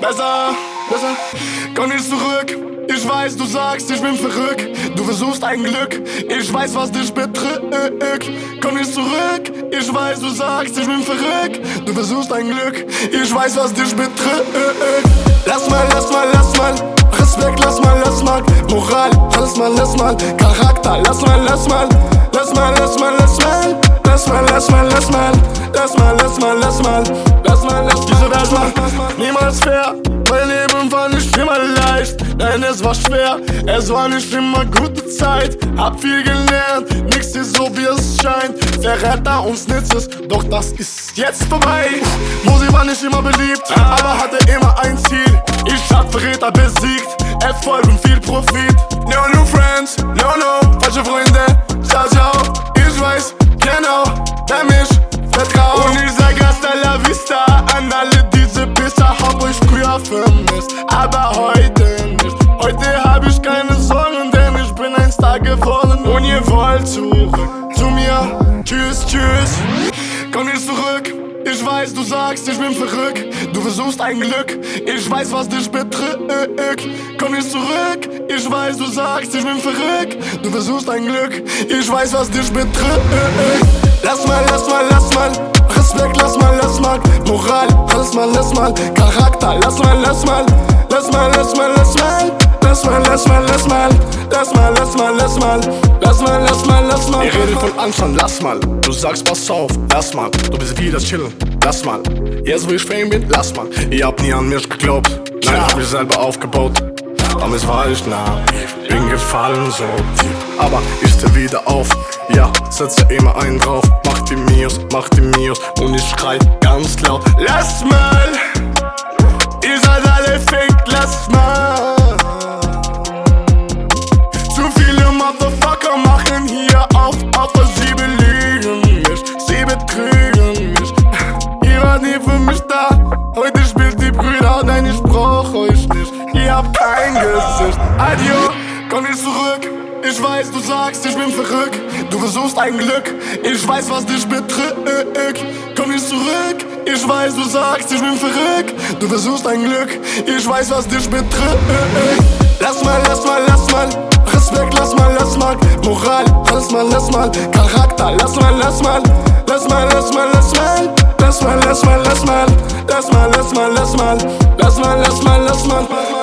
Besser, besser, komm nicht zurück. Ich weiß, du sagst, ich bin verrückt. Du versuchst ein Glück. Ich weiß, was dich bedrückt. Komm nicht zurück. Ich weiß, du sagst, ich bin verrückt. Du versuchst ein Glück. Ich weiß, was dich bedrückt. Lass mal, lass mal, lass mal. Respekt, lass mal, lass mal. Moral, lass mal, lass mal. Charakter, lass mal, lass mal. Lass mal, lass mal, lass mal. Lass mal, lass mal, lass mal. Lass mal, lass mal, lass mal. Lass mal, lass diese Welt mal. Niemals fair. Mein Leben war nicht immer leicht. Nein, es war schwer. Es war nicht immer gute Zeit. Hab viel gelernt. Nichts ist so wie es scheint. Verräter uns ist. Doch das ist jetzt vorbei. Musik war nicht immer beliebt. Aber hatte immer ein Ziel. Ich hab Verräter besiegt. Erfolg und viel Profit. No new friends. No, no. Falsche Freunde. Ciao. Ich weiß genau, wer aber heute nicht. Heute hab ich keine Sorgen, denn ich bin ein Star geworden. Und ihr wollt zurück zu mir. Tschüss, tschüss. Komm nicht zurück. Ich weiß, du sagst, ich bin verrückt. Du versuchst ein Glück. Ich weiß, was dich bedrückt. Komm nicht zurück. Ich weiß, du sagst, ich bin verrückt. Du versuchst ein Glück. Ich weiß, was dich bedrückt. Lass mal, lass mal, lass mal. Respekt, lass mal, lass mal. Moral, mal, lass mal. Charakter, lass mal, lass mal. Lass mal, lass mal, lass mal. Lass mal, lass mal, lass mal. Lass mal, lass mal, lass mal. Lass mal, lass mal, lass mal. Ihr redet von Anfang, lass mal. Du sagst, pass auf, lass mal. Du bist wieder chillen, lass mal. Jetzt, wo ich fame bin, lass mal. Ihr habt nie an mich geglaubt. Nein, hab mich selber aufgebaut. Damals war ich nah, bin gefallen so. Aber ich steh wieder auf, ja, setze immer einen drauf. Die Mios, mach die Mios und ich schrei ganz laut. Lass mal. Ihr seid alle fake, lass mal. Zu viele Motherfucker machen hier auf, aber sie belügen mich, sie betrügen mich. Ihr wart nie für mich da, heute spielt die Brüder, nein, ich brauch euch nicht. Ihr habt kein Gesicht. Adio, komm nicht zurück. Ich weiß, du sagst, ich bin verrückt. Du versuchst ein Glück. Ich weiß, was dich bedrückt. Komm nicht zurück. Ich weiß, du sagst, ich bin verrückt. Du versuchst ein Glück. Ich weiß, was dich bedrückt. Lass mal, lass mal, lass mal. Respekt, lass mal, lass mal. Moral, lass mal, lass mal. Charakter, lass mal, lass mal. Lass mal, lass mal, lass mal. Lass mal, lass mal, lass mal. Lass mal, lass mal, lass mal. Lass mal, lass mal, lass mal.